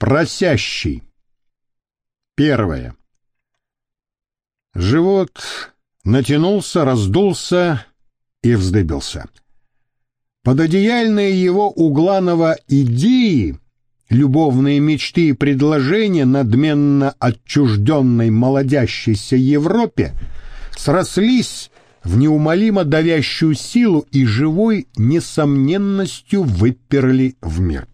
Просящий. Первое. Живот натянулся, раздулся и вздыбился. Пододеяльные его угланого идеи, любовные мечты и предложения надменно отчужденной молодящейся Европе срослись в неумолимо давящую силу и живой несомненностью выперли в мир.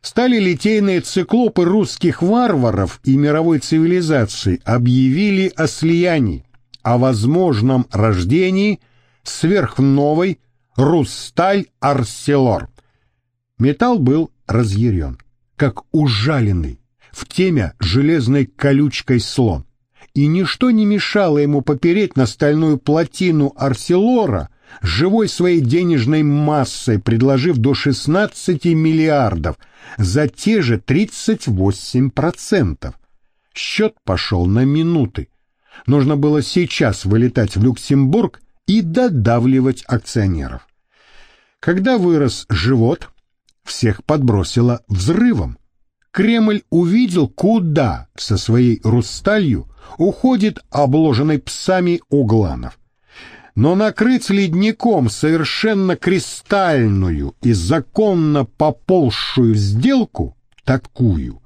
Стали литейные циклопы русских варваров и мировой цивилизации объявили о слиянии, о возможном рождении сверхновой Руссаль-Арселор. Металл был разъярен, как ужаленный, в темя железной колючкой слон и ничто не мешало ему попереть на стальную плотину Арселора живой своей денежной массой, предложив до 16 миллиардов за те же 38%. Счет пошел на минуты. Нужно было сейчас вылетать в Люксембург и додавливать акционеров. Когда вырос живот, всех подбросило взрывом. Кремль увидел, куда со своей Русталью уходит обложенный псами Угланов. Но накрыть ледником совершенно кристальную и законно поползшую сделку, такую,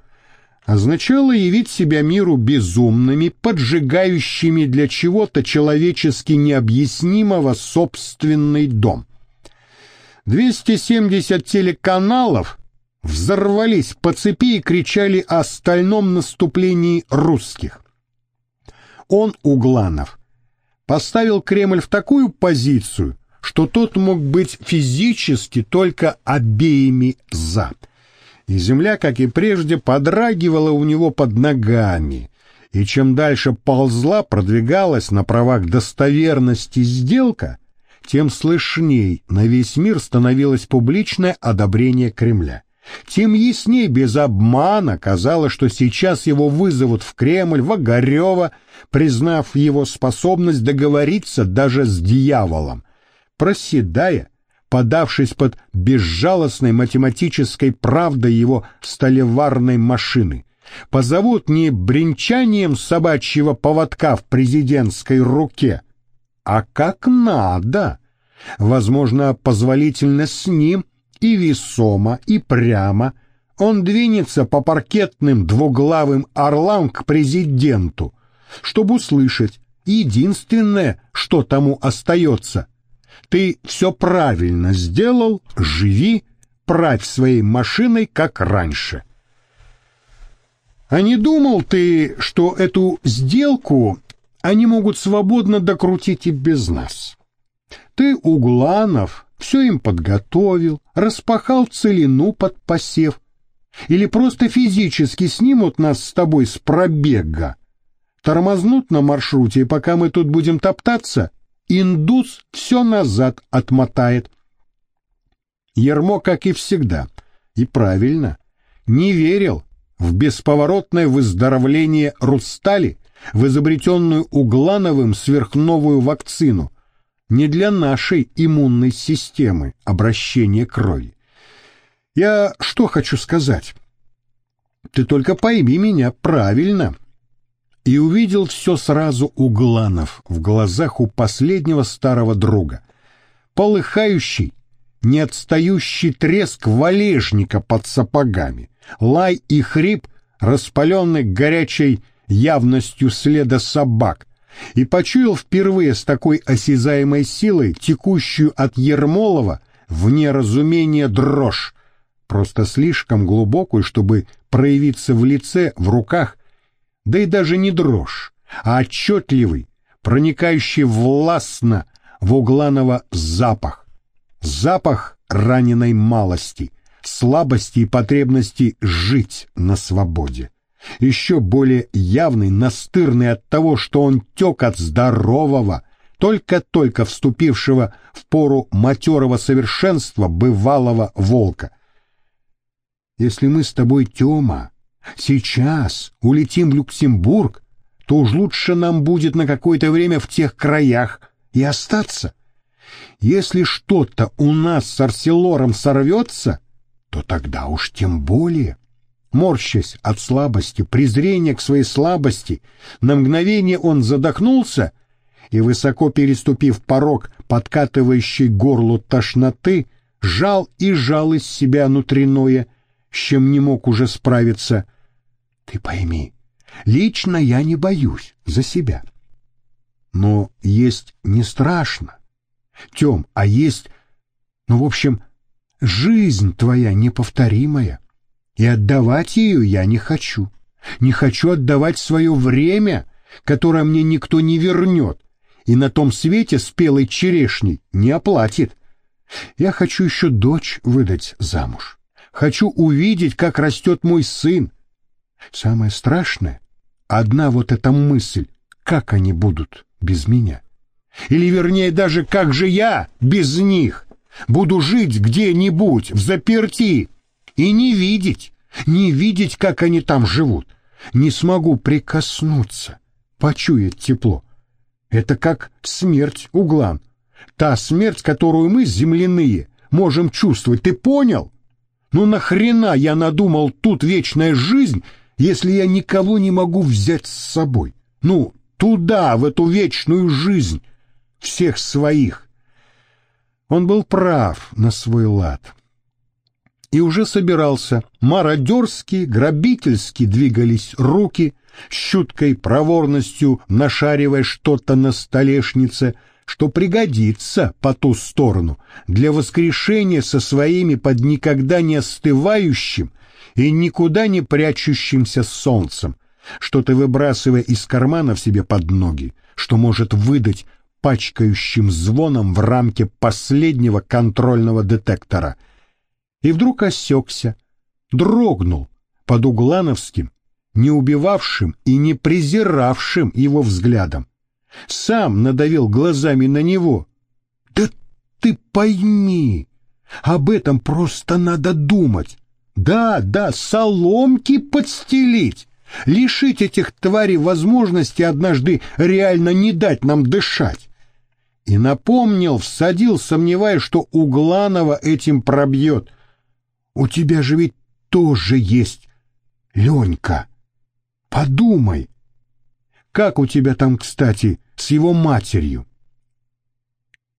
означало явить себя миру безумными, поджигающими для чего-то человечески необъяснимого собственный дом. 270 телеканалов взорвались по цепи и кричали о стальном наступлении русских он, Угланов, поставил Кремль в такую позицию, что тот мог быть физически только обеими «за». И земля, как и прежде, подрагивала у него под ногами, и чем дальше ползла, продвигалась на правах достоверности сделка, тем слышней на весь мир становилось публичное одобрение Кремля. Тем ясней без обмана казалось, что сейчас его вызовут в Кремль, в Огарева, признав его способность договориться даже с дьяволом. Проседая, подавшись под безжалостной математической правдой его столеварной машины, позовут не бренчанием собачьего поводка в президентской руке, а как надо. Возможно, позволительно с ним и весомо, и прямо он двинется по паркетным двуглавым орлам к президенту, чтобы услышать единственное, что тому остается. Ты все правильно сделал, живи, правь своей машиной, как раньше. А не думал ты, что эту сделку они могут свободно докрутить и без нас? Ты, Угланов, все им подготовил, распахал целину под посев. Или просто физически снимут нас с тобой с пробега. Тормознут на маршруте, и пока мы тут будем топтаться, индус все назад отмотает. Ермо, как и всегда, и правильно, не верил в бесповоротное выздоровление Рустали, в изобретенную Углановым сверхновую вакцину, не для нашей иммунной системы обращения крови. Я что хочу сказать? Ты только пойми меня правильно. И увидел все сразу у Гланов в глазах у последнего старого друга. Полыхающий, не отстающий треск валежника под сапогами, лай и хрип, распаленный горячей явностью следа собак, и почуял впервые с такой осязаемой силой, текущую от Ермолова, вне разумения дрожь, просто слишком глубокую, чтобы проявиться в лице, в руках, да и даже не дрожь, а отчетливый, проникающий властно в Угланова запах. Запах раненой малости, слабости и потребности жить на свободе еще более явный, настырный от того, что он тек от здорового, только-только вступившего в пору матерого совершенства бывалого волка. Если мы с тобой, Тёма, сейчас улетим в Люксембург, то уж лучше нам будет на какое-то время в тех краях и остаться. Если что-то у нас с Арселором сорвется, то тогда уж тем более. Морщась от слабости, презрения к своей слабости, на мгновение он задохнулся и, высоко переступив порог подкатывающей горлу тошноты, жал и жал из себя внутреннее, с чем не мог уже справиться. Ты пойми, лично я не боюсь за себя. Но есть не страшно, Тем, а есть, ну, в общем, жизнь твоя неповторимая, и отдавать ее я не хочу. Не хочу отдавать свое время, которое мне никто не вернет, и на том свете спелой черешней не оплатит. Я хочу еще дочь выдать замуж. Хочу увидеть, как растет мой сын. Самое страшное — одна вот эта мысль, как они будут без меня. Или, вернее, даже как же я без них буду жить где-нибудь в заперти и не видеть, не видеть, как они там живут. Не смогу прикоснуться, почуять тепло. Это как смерть углан. Та смерть, которую мы, земляные, можем чувствовать. Ты понял? Ну нахрена я надумал тут вечная жизнь, если я никого не могу взять с собой? Ну, туда, в эту вечную жизнь, всех своих. Он был прав на свой лад. И уже собирался. Мародерски, грабительски двигались руки, с проворностью нашаривая что-то на столешнице, что пригодится по ту сторону для воскрешения со своими под никогда не остывающим и никуда не прячущимся солнцем, что-то выбрасывая из кармана в себе под ноги, что может выдать пачкающим звоном в рамке последнего контрольного детектора. И вдруг осекся, дрогнул под углановским, не убивавшим и не презиравшим его взглядом. Сам надавил глазами на него. «Да ты пойми, об этом просто надо думать. Да, да, соломки подстелить лишить этих тварей возможности однажды реально не дать нам дышать. И напомнил, всадил, сомневаясь, что Угланова этим пробьет. У тебя же ведь тоже есть Ленька. Подумай. Как у тебя там, кстати, с его матерью?